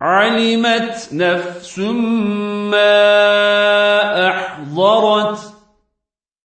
علمت نفس ما أحضرت